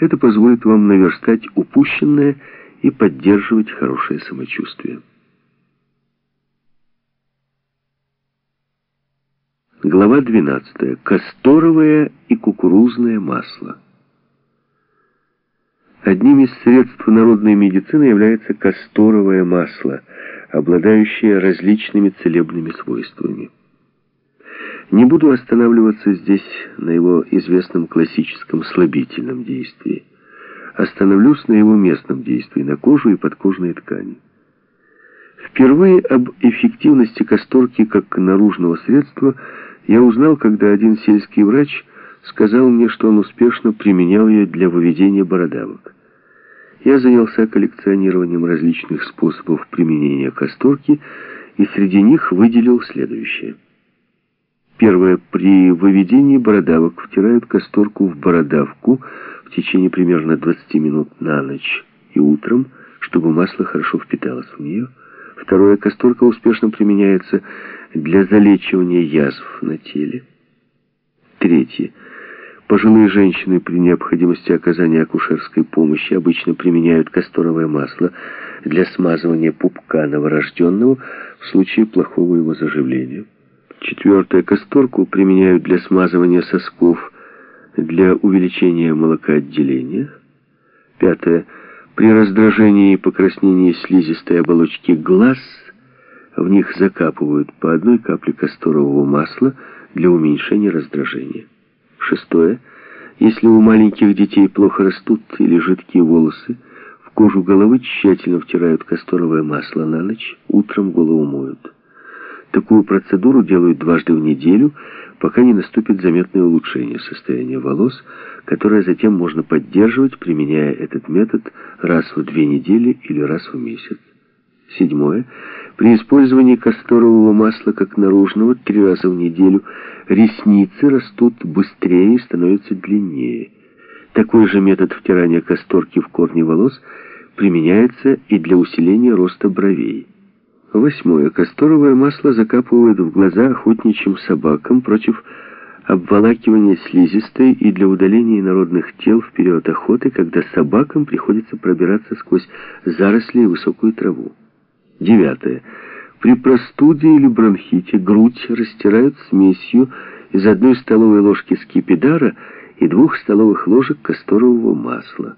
Это позволит вам наверстать упущенное и поддерживать хорошее самочувствие. Глава 12. Касторовое и кукурузное масло. Одним из средств народной медицины является касторовое масло, обладающее различными целебными свойствами. Не буду останавливаться здесь на его известном классическом слабительном действии. Остановлюсь на его местном действии, на кожу и подкожные ткани. Впервые об эффективности касторки как наружного средства я узнал, когда один сельский врач сказал мне, что он успешно применял ее для выведения бородавок. Я занялся коллекционированием различных способов применения касторки и среди них выделил следующее – Первое. При выведении бородавок втирают касторку в бородавку в течение примерно 20 минут на ночь и утром, чтобы масло хорошо впиталось в нее. Второе. Касторка успешно применяется для залечивания язв на теле. Третье. Пожилые женщины при необходимости оказания акушерской помощи обычно применяют касторовое масло для смазывания пупка новорожденного в случае плохого его заживления. Четвертое. Касторку применяют для смазывания сосков, для увеличения молокоотделения. Пятое. При раздражении и покраснении слизистой оболочки глаз в них закапывают по одной капле касторового масла для уменьшения раздражения. Шестое. Если у маленьких детей плохо растут или жидкие волосы, в кожу головы тщательно втирают касторовое масло на ночь, утром голову моют. Такую процедуру делают дважды в неделю, пока не наступит заметное улучшение состояния волос, которое затем можно поддерживать, применяя этот метод раз в две недели или раз в месяц. Седьмое. При использовании касторового масла как наружного три раза в неделю ресницы растут быстрее и становятся длиннее. Такой же метод втирания касторки в корни волос применяется и для усиления роста бровей. Восьмое. Касторовое масло закапывают в глаза охотничьим собакам против обволакивания слизистой и для удаления народных тел в период охоты, когда собакам приходится пробираться сквозь заросли и высокую траву. Девятое. При простуде или бронхите грудь растирают смесью из одной столовой ложки скипидара и двух столовых ложек касторового масла.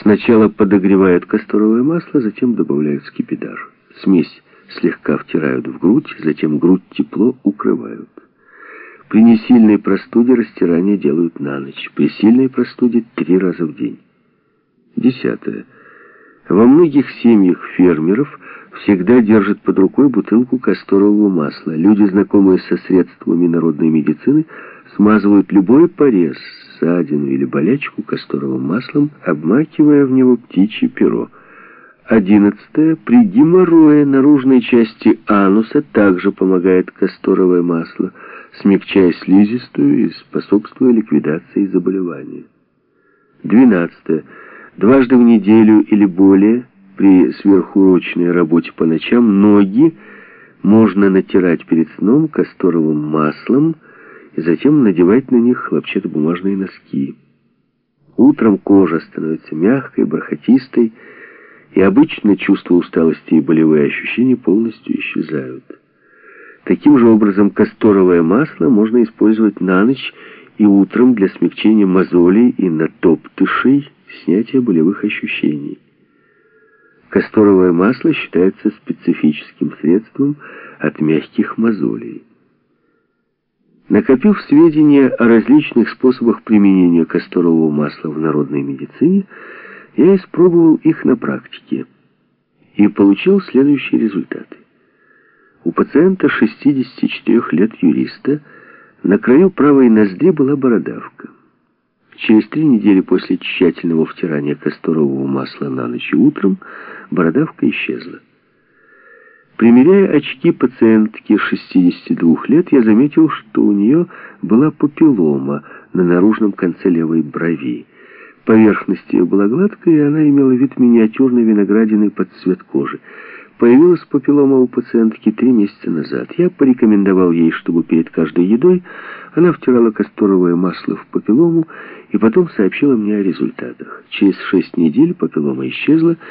Сначала подогревают касторовое масло, затем добавляют скипидар. Смесь слегка втирают в грудь, затем грудь тепло укрывают. При несильной простуде растирание делают на ночь, при сильной простуде три раза в день. Десятое. Во многих семьях фермеров всегда держат под рукой бутылку касторового масла. Люди, знакомые со средствами народной медицины, смазывают любой порез, ссадину или болячку касторовым маслом, обмакивая в него птичье перо. Одиннадцатое. При геморрое наружной части ануса также помогает касторовое масло, смягчая слизистую и способствуя ликвидации заболевания. Двенадцатое. Дважды в неделю или более при сверхурочной работе по ночам ноги можно натирать перед сном касторовым маслом и затем надевать на них хлопчатобумажные носки. Утром кожа становится мягкой, бархатистой, и обычно чувство усталости и болевые ощущения полностью исчезают. Таким же образом касторовое масло можно использовать на ночь и утром для смягчения мозолей и натоптышей, снятия болевых ощущений. Касторовое масло считается специфическим средством от мягких мозолей. Накопив сведения о различных способах применения касторового масла в народной медицине, я испробовал их на практике и получил следующие результаты. У пациента 64 лет юриста на краю правой ноздри была бородавка. Через три недели после тщательного втирания касторового масла на ночь и утром бородавка исчезла. Примеряя очки пациентки 62 лет, я заметил, что у нее была папиллома на наружном конце левой брови. Поверхность ее была гладкая, и она имела вид миниатюрной виноградины под цвет кожи. Появилась папиллома у пациентки три месяца назад. Я порекомендовал ей, чтобы перед каждой едой она втирала касторовое масло в папиллому и потом сообщила мне о результатах. Через шесть недель папиллома исчезла,